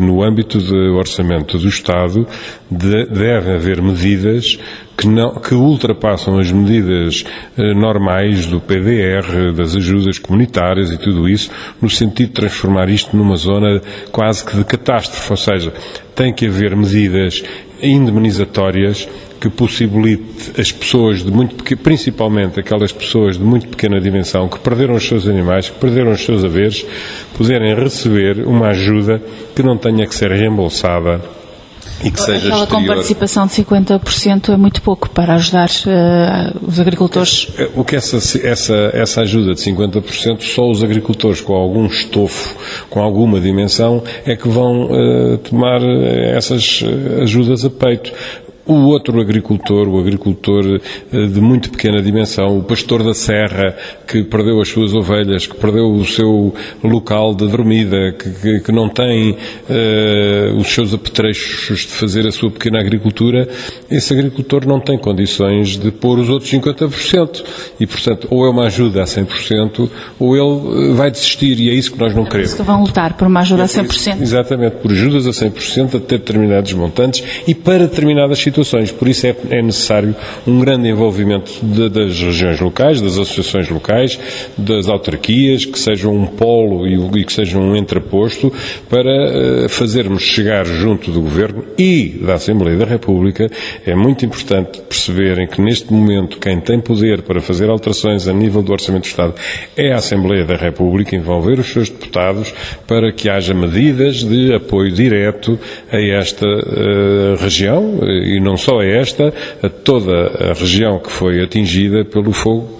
no âmbito do orçamento do Estado de, devem haver medidas que, não, que ultrapassam as medidas eh, normais do PDR, das ajudas comunitárias e tudo isso, no sentido de transformar isto numa zona quase que de catástrofe, ou seja, tem que haver medidas indemnizatórias que possibilite as pessoas de muito principalmente aquelas pessoas de muito pequena dimensão que perderam os seus animais, que perderam os seus haveres, poderem receber uma ajuda que não tenha que ser reembolsada e que seja Aquela exterior. com participação de 50% é muito pouco para ajudar uh, os agricultores. O que essa, essa, essa ajuda de 50%, só os agricultores com algum estofo, com alguma dimensão, é que vão uh, tomar essas ajudas a peito. O outro agricultor, o agricultor eh, de muito pequena dimensão, o pastor da serra, que perdeu as suas ovelhas, que perdeu o seu local de dormida, que, que, que não tem uh, os seus apetrechos de fazer a sua pequena agricultura, esse agricultor não tem condições de pôr os outros 50%. E, portanto, ou é uma ajuda a 100%, ou ele eh, vai desistir, e é isso que nós não é queremos. que vão lutar por uma ajuda a 100%. Exatamente, por ajudas a 100% a ter determinados montantes e para determinadas situações. Por isso é, é necessário um grande envolvimento de, das regiões locais, das associações locais, das autarquias, que sejam um polo e, e que sejam um entreposto para uh, fazermos chegar junto do Governo e da Assembleia da República. É muito importante perceberem que neste momento quem tem poder para fazer alterações a nível do Orçamento do Estado é a Assembleia da República, envolver os seus deputados para que haja medidas de apoio direto a esta uh, região e não só a esta, a toda a região que foi atingida pelo fogo